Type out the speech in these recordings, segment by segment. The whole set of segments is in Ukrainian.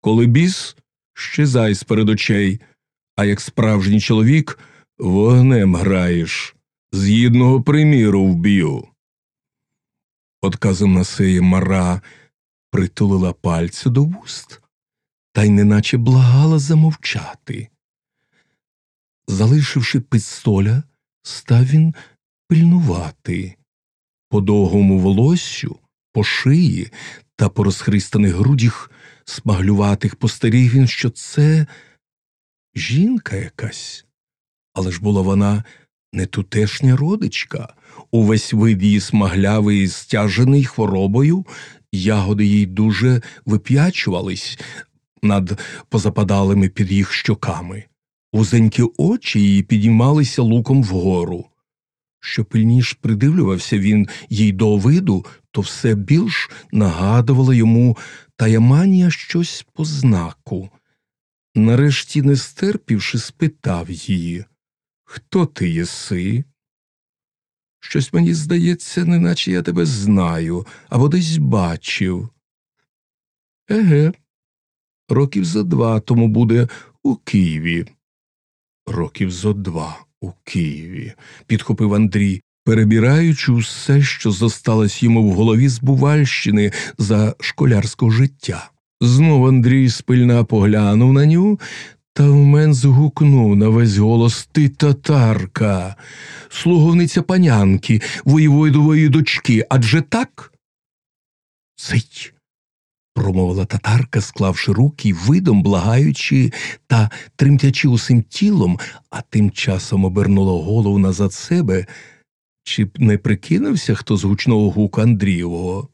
Коли біс, щезай з перед очей, а як справжній чоловік вогнем граєш, з їдного приміру вб'ю. Отказом на сеє мара притулила пальці до вуст та й неначе благала замовчати. Залишивши пистоля, став він пильнувати. По довгому волоссю, по шиї та по розхристаних грудях смаглюватих постеріг він, що це жінка якась. Але ж була вона не тутешня родичка, увесь вид її смаглявий, стяжений хворобою, ягоди їй дуже вип'ячувались над позападалими під їх щоками. Узенькі очі її підіймалися луком вгору. Що пильніш придивлювався він їй до виду, то все більш нагадувало йому таяманія щось по знаку. Нарешті, не стерпівши, спитав її Хто ти єси? Щось мені здається, неначе я тебе знаю або десь бачив. Еге, років за два тому буде у Києві. Років зо два у Києві, підхопив Андрій, перебираючи усе, що зосталось йому в голові з Бувальщини за школярського життя. Знов Андрій спильна поглянув на ню та вмен згукнув на весь голос Ти татарка, слуговниця панянки, воєвойдової дочки, адже так? Цить промовила татарка, склавши руки, видом благаючи та тремтячи усім тілом, а тим часом обернула голову назад себе, чи б не прикинувся хто з гучного гуку Андрієвого.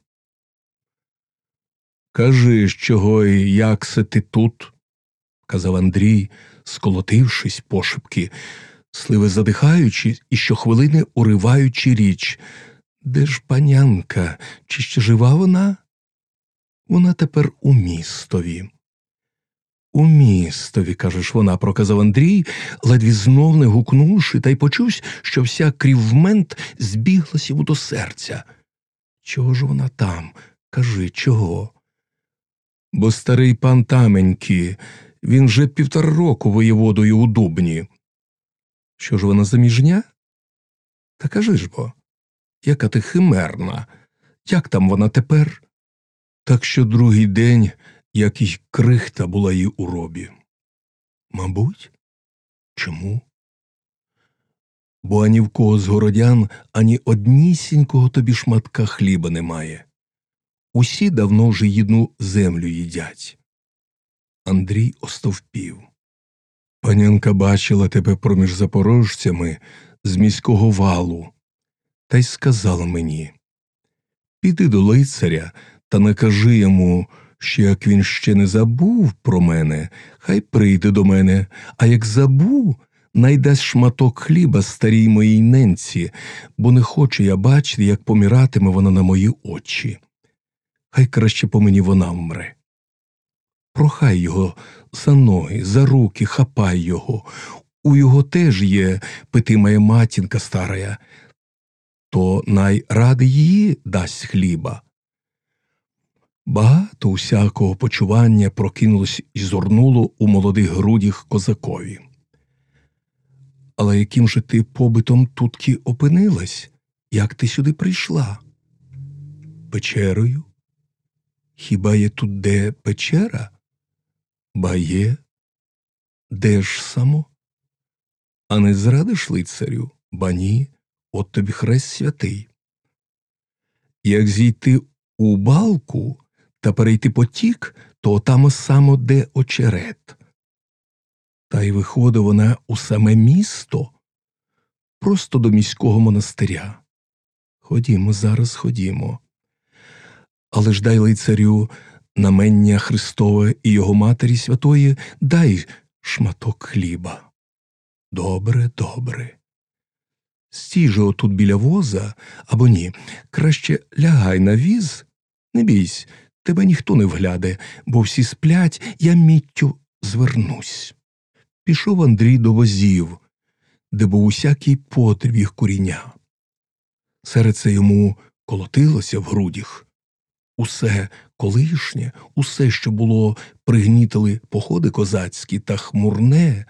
Кажи, чого і як се ти тут? казав Андрій, сколотившись пошепки, сливе задихаючи і щохвилини уриваючи річ. Де ж панянка, чи ще жива вона? Вона тепер у містові. У містові, кажеш вона, проказав Андрій, ледві знов не гукнувши, та й почувсь, що вся крівмент збіглась йому до серця. Чого ж вона там? Кажи, чого? Бо старий пан таменьки, він вже півтора року воєводою у дубні. Що ж вона заміжня? Та кажи ж бо, яка ти химерна, як там вона тепер? Так що другий день, як і крихта була їй у робі. Мабуть, чому? Бо ані в кого з городян, ані однісінького тобі шматка хліба немає. Усі давно вже їдну землю їдять. Андрій остовпів. Панянка бачила тебе проміж запорожцями з міського валу, та й сказала мені Піди до лицаря та накажи йому, що як він ще не забув про мене, хай прийде до мене, а як забув, найдасть шматок хліба старій моїй ненці, бо не хочу я бачити, як помиратиме вона на мої очі. Хай краще по мені вона вмре. Прохай його за ноги, за руки, хапай його. У його теж є питимая матінка старая, то най ради її дасть хліба. Багато усякого почування прокинулось і зорнуло у молодих грудях козакові. Але яким же ти побитом тутки опинилась? Як ти сюди прийшла? Печерою? Хіба є тут де печера? Ба є? Де ж само? А не зрадиш лицарю? Ба ні, от тобі хрест святий. Як зійти у балку, та перейти потік, то там само де очерет. Та й виходить вона у саме місто, просто до міського монастиря. Ходімо, зараз ходімо. Але ж дай лицарю намення Христове і його Матері Святої дай шматок хліба. Добре, добре. Стій же отут біля воза або ні, краще лягай на віз, не бійсь, тебе ніхто не вгляде, бо всі сплять, я міттю звернусь. Пішов Андрій до возів, де був усякий потріб їх куріння. Серце йому колотилося в грудях. Усе колишнє, усе, що було пригнітили походи козацькі та хмурне,